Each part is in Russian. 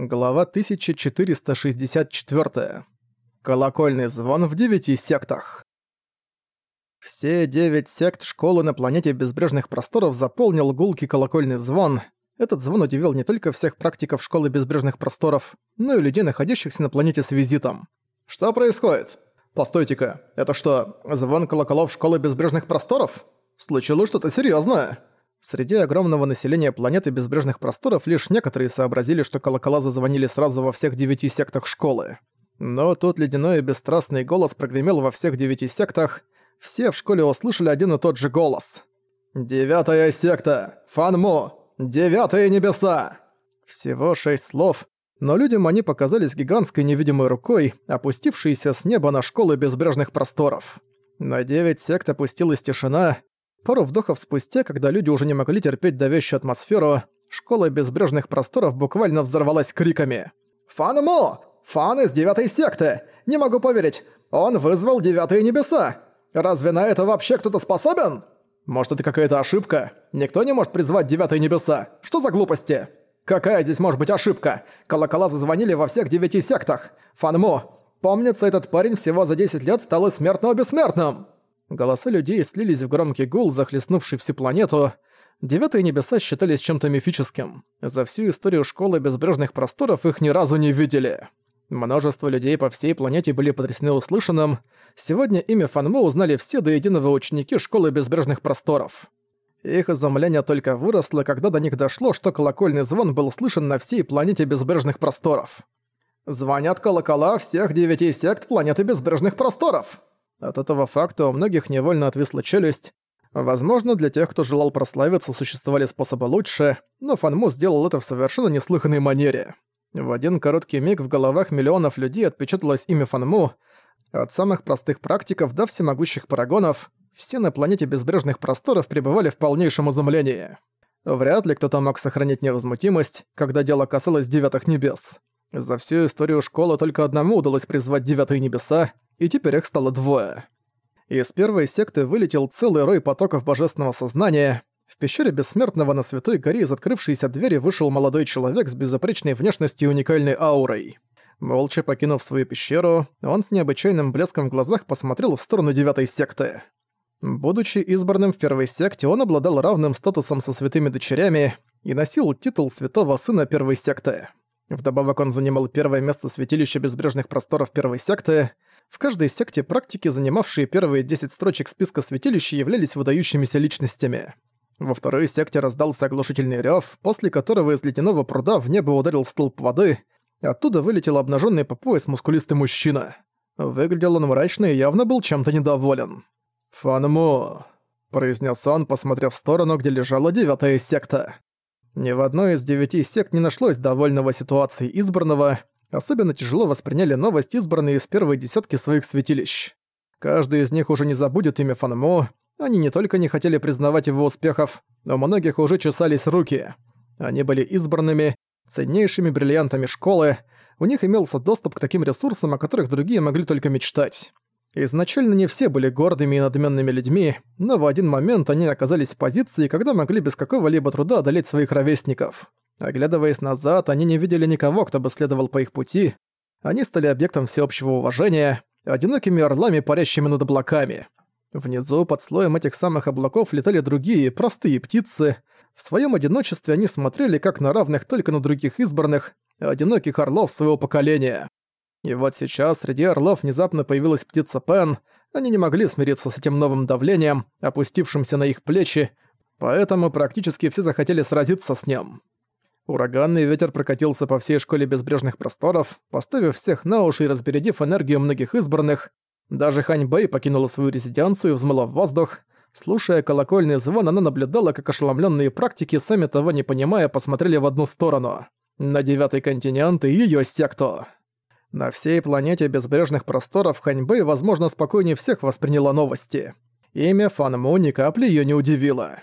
Глава 1464. Колокольный звон в девяти сектах. Все девять сект школы на планете Безбрежных Просторов заполнил гулкий колокольный звон. Этот звон удивил не только всех практиков школы Безбрежных Просторов, но и людей, находящихся на планете с визитом. «Что происходит? Постойте-ка, это что, звон колоколов школы Безбрежных Просторов? Случилось что-то серьёзное?» Среди огромного населения планеты безбрежных просторов лишь некоторые сообразили, что колокола зазвонили сразу во всех девяти сектах школы. Но тут ледяной и бесстрастный голос прогремел во всех девяти сектах. Все в школе услышали один и тот же голос. «Девятая секта! Фанму! Девятые небеса!» Всего шесть слов, но людям они показались гигантской невидимой рукой, опустившейся с неба на школы безбрежных просторов. На девять сект опустилась тишина, Пару вдохов спустя, когда люди уже не могли терпеть давящую атмосферу, школа безбрежных просторов буквально взорвалась криками. «Фан Мо! Фан из девятой секты! Не могу поверить! Он вызвал девятые небеса! Разве на это вообще кто-то способен? Может, это какая-то ошибка? Никто не может призвать девятые небеса? Что за глупости? Какая здесь может быть ошибка? Колокола зазвонили во всех девяти сектах. Фан Мо, помнится, этот парень всего за 10 лет стал из смертного бессмертным!» Голоса людей слились в громкий гул, захлестнувший всю планету. Девятые небеса считались чем-то мифическим. За всю историю школы безбрежных просторов их ни разу не видели. Множество людей по всей планете были потрясены услышанным. Сегодня имя Фанмо узнали все до единого ученики школы безбрежных просторов. Их изумление только выросло, когда до них дошло, что колокольный звон был слышен на всей планете безбрежных просторов. «Звонят колокола всех девяти сект планеты безбрежных просторов!» От этого факта у многих невольно отвисла челюсть. Возможно, для тех, кто желал прославиться, существовали способы лучше, но Фанму сделал это в совершенно неслыханной манере. В один короткий миг в головах миллионов людей отпечаталось имя Фанму. От самых простых практиков до всемогущих парагонов, все на планете безбрежных просторов пребывали в полнейшем изумлении. Вряд ли кто-то мог сохранить невозмутимость, когда дело касалось девятых небес. За всю историю школы только одному удалось призвать девятые небеса, и теперь их стало двое. Из первой секты вылетел целый рой потоков божественного сознания. В пещере Бессмертного на Святой Горе из открывшейся двери вышел молодой человек с безупречной внешностью и уникальной аурой. Молча покинув свою пещеру, он с необычайным блеском в глазах посмотрел в сторону девятой секты. Будучи избранным в первой секте, он обладал равным статусом со святыми дочерями и носил титул святого сына первой секты. Вдобавок он занимал первое место святилища безбрежных просторов первой секты — в каждой секте практики, занимавшие первые 10 строчек списка святилищ, являлись выдающимися личностями. Во второй секте раздался оглушительный рёв, после которого из ледяного пруда в небо ударил столб воды, оттуда вылетел обнаженный по пояс мускулистый мужчина. Выглядел он мрачно и явно был чем-то недоволен. «Фанму», — произнес он, посмотрев в сторону, где лежала девятая секта. Ни в одной из девяти сект не нашлось довольного ситуации избранного, Особенно тяжело восприняли новость, избранные из первой десятки своих святилищ. Каждый из них уже не забудет имя Фанмо. Они не только не хотели признавать его успехов, но у многих уже чесались руки. Они были избранными, ценнейшими бриллиантами школы, у них имелся доступ к таким ресурсам, о которых другие могли только мечтать. Изначально не все были гордыми и надменными людьми, но в один момент они оказались в позиции, когда могли без какого-либо труда одолеть своих ровесников. Оглядываясь назад, они не видели никого, кто бы следовал по их пути. Они стали объектом всеобщего уважения, одинокими орлами, парящими над облаками. Внизу, под слоем этих самых облаков, летали другие, простые птицы. В своем одиночестве они смотрели как на равных только на других избранных, одиноких орлов своего поколения. И вот сейчас среди орлов внезапно появилась птица Пен, они не могли смириться с этим новым давлением, опустившимся на их плечи, поэтому практически все захотели сразиться с ним. Ураганный ветер прокатился по всей школе безбрежных просторов, поставив всех на уши и разбередив энергию многих избранных. Даже Хань Бэй покинула свою резиденцию и взмыла в воздух. Слушая колокольный звон, она наблюдала, как ошеломленные практики, сами того не понимая, посмотрели в одну сторону. На девятый континент и её секту. На всей планете безбрежных просторов Хань Бэй, возможно, спокойнее всех восприняла новости. Имя Фан Му ни капли её не удивило.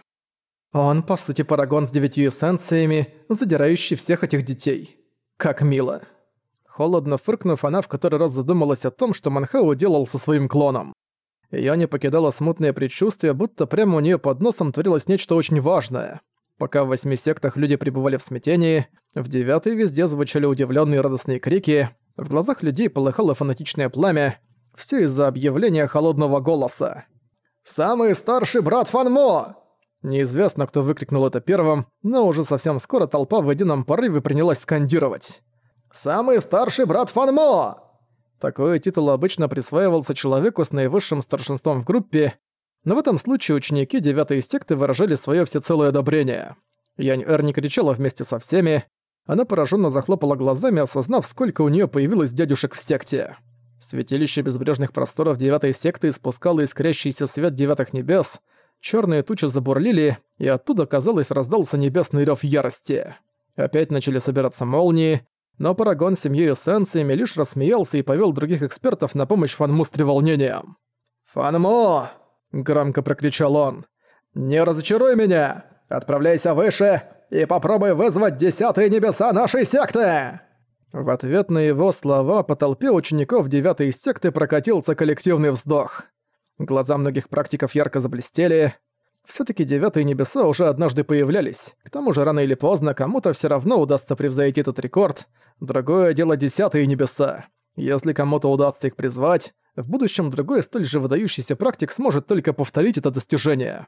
Он, по сути, парагон с девятью эссенциями, задирающий всех этих детей. Как мило. Холодно фыркнув, она в который раз задумалась о том, что Манхау делал со своим клоном. Её не покидало смутное предчувствие, будто прямо у неё под носом творилось нечто очень важное. Пока в восьми сектах люди пребывали в смятении, в девятой везде звучали удивленные радостные крики, в глазах людей полыхало фанатичное пламя, все из-за объявления холодного голоса. «Самый старший брат Фанмо!» Неизвестно, кто выкрикнул это первым, но уже совсем скоро толпа в едином порыве принялась скандировать. «Самый старший брат Фанмо!» Такой титул обычно присваивался человеку с наивысшим старшинством в группе, но в этом случае ученики девятой секты выражали свое всецелое одобрение. Янь-Эр не кричала вместе со всеми, она пораженно захлопала глазами, осознав, сколько у нее появилось дядюшек в секте. Святилище безбрежных просторов девятой секты испускало искрящийся свет девятых небес, черные тучи забурлили, и оттуда, казалось, раздался небесный рев ярости. Опять начали собираться молнии, но Парагон с семьей эссенциями лишь рассмеялся и повел других экспертов на помощь Фанму с треволнением. «Фанму!» Громко прокричал он. «Не разочаруй меня! Отправляйся выше и попробуй вызвать десятые небеса нашей секты!» В ответ на его слова по толпе учеников девятой секты прокатился коллективный вздох. Глаза многих практиков ярко заблестели. Всё-таки девятые небеса уже однажды появлялись. К тому же рано или поздно кому-то всё равно удастся превзойти этот рекорд. Другое дело десятые небеса. Если кому-то удастся их призвать, в будущем другой столь же выдающийся практик сможет только повторить это достижение.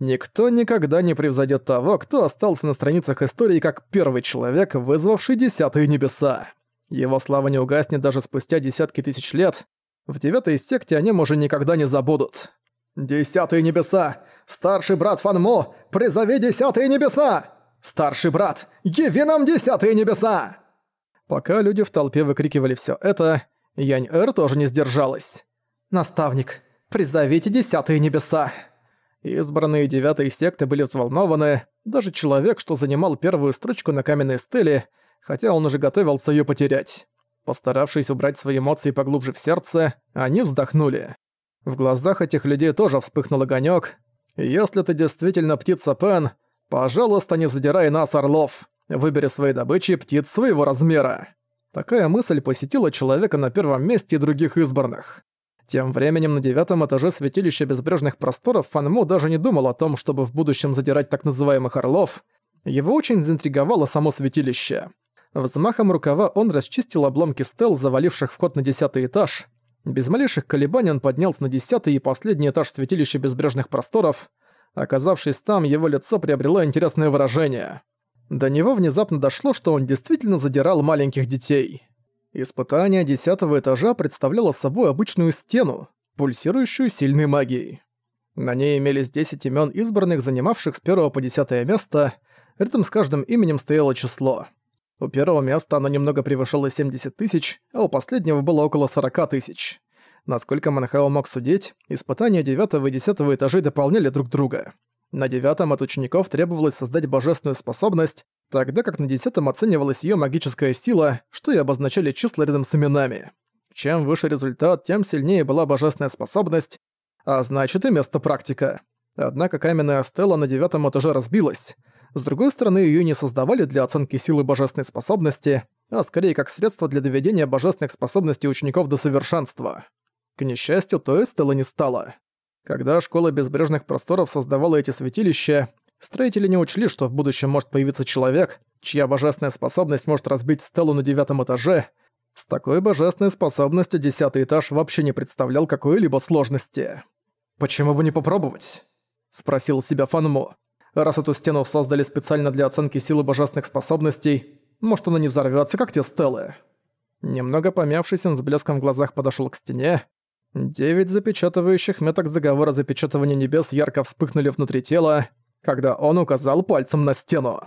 Никто никогда не превзойдет того, кто остался на страницах истории как первый человек, вызвавший десятые небеса. Его слава не угаснет даже спустя десятки тысяч лет. В девятой секте о нем уже никогда не забудут. «Десятые небеса! Старший брат Фанмо, призови десятые небеса! Старший брат, яви нам десятые небеса!» Пока люди в толпе выкрикивали все это, Янь-Эр тоже не сдержалась. «Наставник, призовите десятые небеса!» Избранные девятой секты были взволнованы, даже человек, что занимал первую строчку на каменной стеле, хотя он уже готовился ее потерять. Постаравшись убрать свои эмоции поглубже в сердце, они вздохнули. В глазах этих людей тоже вспыхнул огонек. «Если ты действительно птица Пен, пожалуйста, не задирай нас, орлов. Выбери своей добычей птиц своего размера». Такая мысль посетила человека на первом месте и других избранных. Тем временем на девятом этаже святилища безбрежных просторов Фанму даже не думал о том, чтобы в будущем задирать так называемых орлов. Его очень заинтриговало само святилище. Взмахом рукава он расчистил обломки стел, заваливших вход на десятый этаж. Без малейших колебаний он поднялся на десятый и последний этаж святилища безбрежных просторов. Оказавшись там, его лицо приобрело интересное выражение. До него внезапно дошло, что он действительно задирал маленьких детей. Испытание десятого этажа представляло собой обычную стену, пульсирующую сильной магией. На ней имелись 10 имен избранных, занимавших с первого по десятое место. Рядом с каждым именем стояло число. У первого места оно немного превышало 70 тысяч, а у последнего было около 40 тысяч. Насколько Манхао мог судить, испытания девятого и десятого этажей дополняли друг друга. На девятом от учеников требовалось создать божественную способность, тогда как на десятом оценивалась ее магическая сила, что и обозначали числа рядом с именами. Чем выше результат, тем сильнее была божественная способность, а значит и место практика. Однако каменная стела на девятом этаже разбилась. С другой стороны, ее не создавали для оценки силы божественной способности, а скорее как средство для доведения божественных способностей учеников до совершенства. К несчастью, той стелы не стало. Когда школа безбрежных просторов создавала эти святилища, строители не учли, что в будущем может появиться человек, чья божественная способность может разбить стелу на девятом этаже. С такой божественной способностью десятый этаж вообще не представлял какой-либо сложности. «Почему бы не попробовать?» — спросил себя Фанму. «Раз эту стену создали специально для оценки силы божественных способностей, может она не взорвётся, как те стелы?» Немного помявшись, он с блеском в глазах подошёл к стене, Девять запечатывающих меток заговора запечатывания небес ярко вспыхнули внутри тела, когда он указал пальцем на стену.